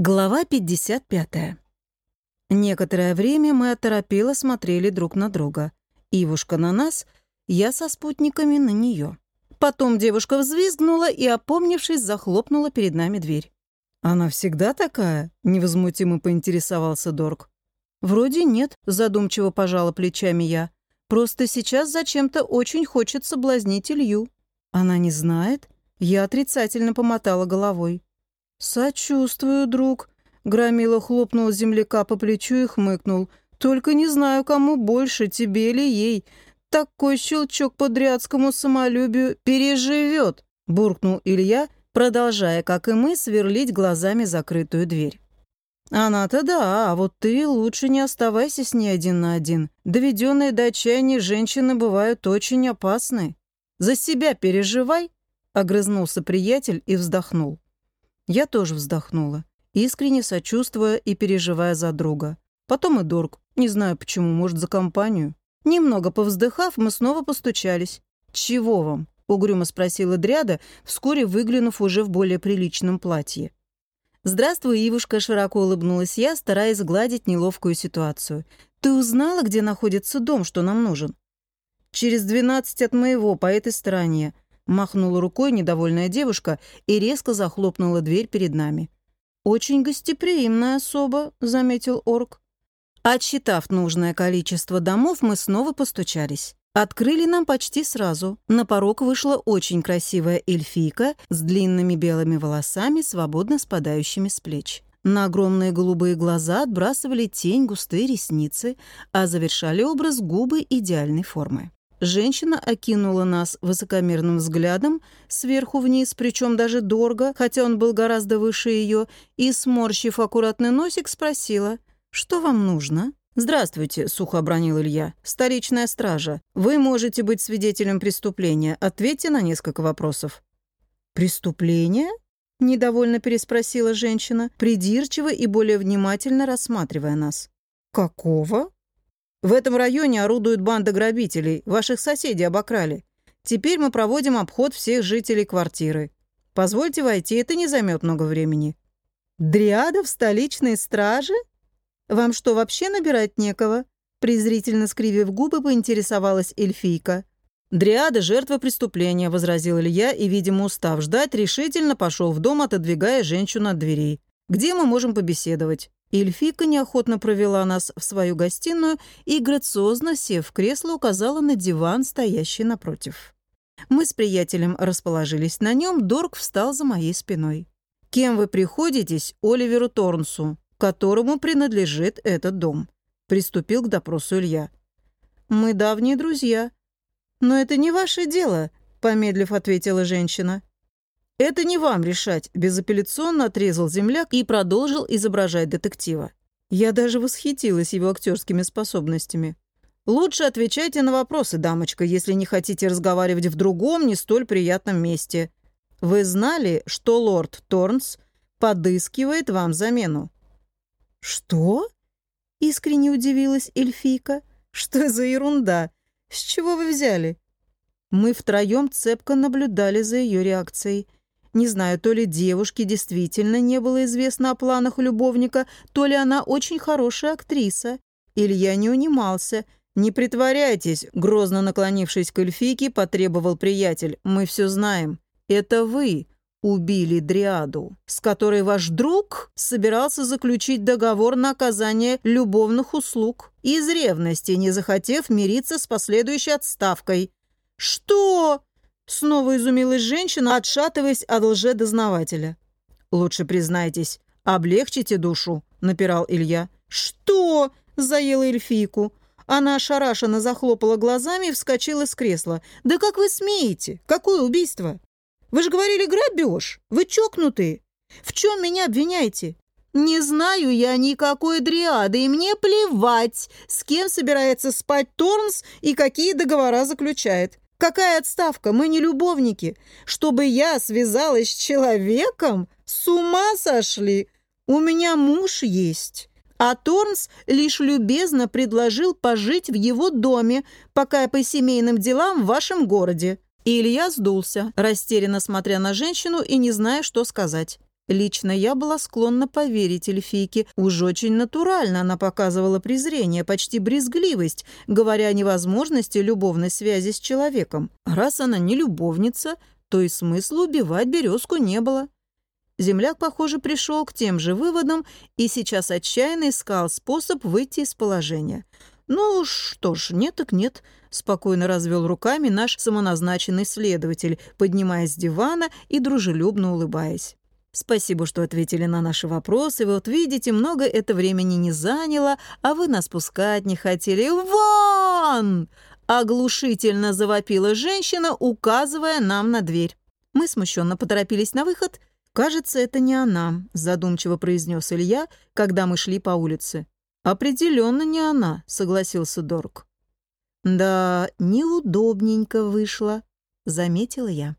Глава 55. Некоторое время мы оторопело смотрели друг на друга. Ивушка на нас, я со спутниками на нее. Потом девушка взвизгнула и, опомнившись, захлопнула перед нами дверь. «Она всегда такая?» — невозмутимо поинтересовался Дорг. «Вроде нет», — задумчиво пожала плечами я. «Просто сейчас зачем-то очень хочет соблазнить Илью». «Она не знает?» Я отрицательно помотала головой. «Сочувствую, друг», — Громила хлопнул земляка по плечу и хмыкнул. «Только не знаю, кому больше, тебе или ей. Такой щелчок по дрядскому самолюбию переживет», — буркнул Илья, продолжая, как и мы, сверлить глазами закрытую дверь. «Она-то да, а вот ты лучше не оставайся с ней один на один. Доведенные до отчаяния женщины бывают очень опасны. За себя переживай», — огрызнулся приятель и вздохнул. Я тоже вздохнула, искренне сочувствуя и переживая за друга. Потом и Дорг, не знаю почему, может, за компанию. Немного повздыхав, мы снова постучались. «Чего вам?» — угрюмо спросила Дряда, вскоре выглянув уже в более приличном платье. «Здравствуй, Ивушка», — широко улыбнулась я, стараясь гладить неловкую ситуацию. «Ты узнала, где находится дом, что нам нужен?» «Через двенадцать от моего, по этой стороне», Махнула рукой недовольная девушка и резко захлопнула дверь перед нами. «Очень гостеприимная особа», — заметил орк. Отсчитав нужное количество домов, мы снова постучались. Открыли нам почти сразу. На порог вышла очень красивая эльфийка с длинными белыми волосами, свободно спадающими с плеч. На огромные голубые глаза отбрасывали тень густые ресницы, а завершали образ губы идеальной формы. Женщина окинула нас высокомерным взглядом, сверху вниз, причем даже дорого, хотя он был гораздо выше ее, и, сморщив аккуратный носик, спросила, «Что вам нужно?» «Здравствуйте», — сухо обронил Илья. «Столичная стража. Вы можете быть свидетелем преступления. Ответьте на несколько вопросов». «Преступление?» — недовольно переспросила женщина, придирчиво и более внимательно рассматривая нас. «Какого?» В этом районе орудует банда грабителей. Ваших соседей обокрали. Теперь мы проводим обход всех жителей квартиры. Позвольте войти, это не займет много времени». «Дриада в столичной страже? Вам что, вообще набирать некого?» Презрительно скривив губы, поинтересовалась эльфийка. «Дриада — жертва преступления», — возразил Илья и, видимо, устав ждать, решительно пошел в дом, отодвигая женщину от дверей. «Где мы можем побеседовать?» Эльфика неохотно провела нас в свою гостиную и, грациозно сев в кресло, указала на диван, стоящий напротив. Мы с приятелем расположились на нем, Дорг встал за моей спиной. «Кем вы приходитесь Оливеру Торнсу, которому принадлежит этот дом?» Приступил к допросу Илья. «Мы давние друзья». «Но это не ваше дело», — помедлив ответила женщина. «Это не вам решать», — безапелляционно отрезал земляк и продолжил изображать детектива. Я даже восхитилась его актерскими способностями. «Лучше отвечайте на вопросы, дамочка, если не хотите разговаривать в другом, не столь приятном месте. Вы знали, что лорд Торнс подыскивает вам замену?» «Что?» — искренне удивилась эльфийка. «Что за ерунда? С чего вы взяли?» Мы втроем цепко наблюдали за ее реакцией — не знаю, то ли девушке действительно не было известно о планах любовника, то ли она очень хорошая актриса. Илья не унимался. «Не притворяйтесь», — грозно наклонившись к эльфийке, потребовал приятель. «Мы все знаем. Это вы убили Дриаду, с которой ваш друг собирался заключить договор на оказание любовных услуг, из ревности, не захотев мириться с последующей отставкой». «Что?» Снова изумилась женщина, отшатываясь от лже-дознавателя. «Лучше признайтесь, облегчите душу», — напирал Илья. «Что?» — заела эльфийку. Она ошарашенно захлопала глазами и вскочила с кресла. «Да как вы смеете? Какое убийство? Вы же говорили грабеж. Вы чокнутые. В чем меня обвиняете? Не знаю я никакой дриады, и мне плевать, с кем собирается спать Торнс и какие договора заключает. Какая отставка? Мы не любовники. Чтобы я связалась с человеком? С ума сошли? У меня муж есть. А Торнс лишь любезно предложил пожить в его доме, пока я по семейным делам в вашем городе. И Илья сдулся, растерянно смотря на женщину и не зная, что сказать. Лично я была склонна поверить эльфийке. Уж очень натурально она показывала презрение, почти брезгливость, говоря о невозможности любовной связи с человеком. Раз она не любовница, то и смысла убивать березку не было. Земляк, похоже, пришел к тем же выводам и сейчас отчаянно искал способ выйти из положения. «Ну что ж, нет так нет», — спокойно развел руками наш самоназначенный следователь, поднимаясь с дивана и дружелюбно улыбаясь. Спасибо, что ответили на наши вопросы. Вот видите, много это времени не заняло, а вы нас пускать не хотели. Вон! Оглушительно завопила женщина, указывая нам на дверь. Мы смущенно поторопились на выход. «Кажется, это не она», — задумчиво произнес Илья, когда мы шли по улице. «Определенно не она», — согласился Дорг. «Да, неудобненько вышло», — заметила я.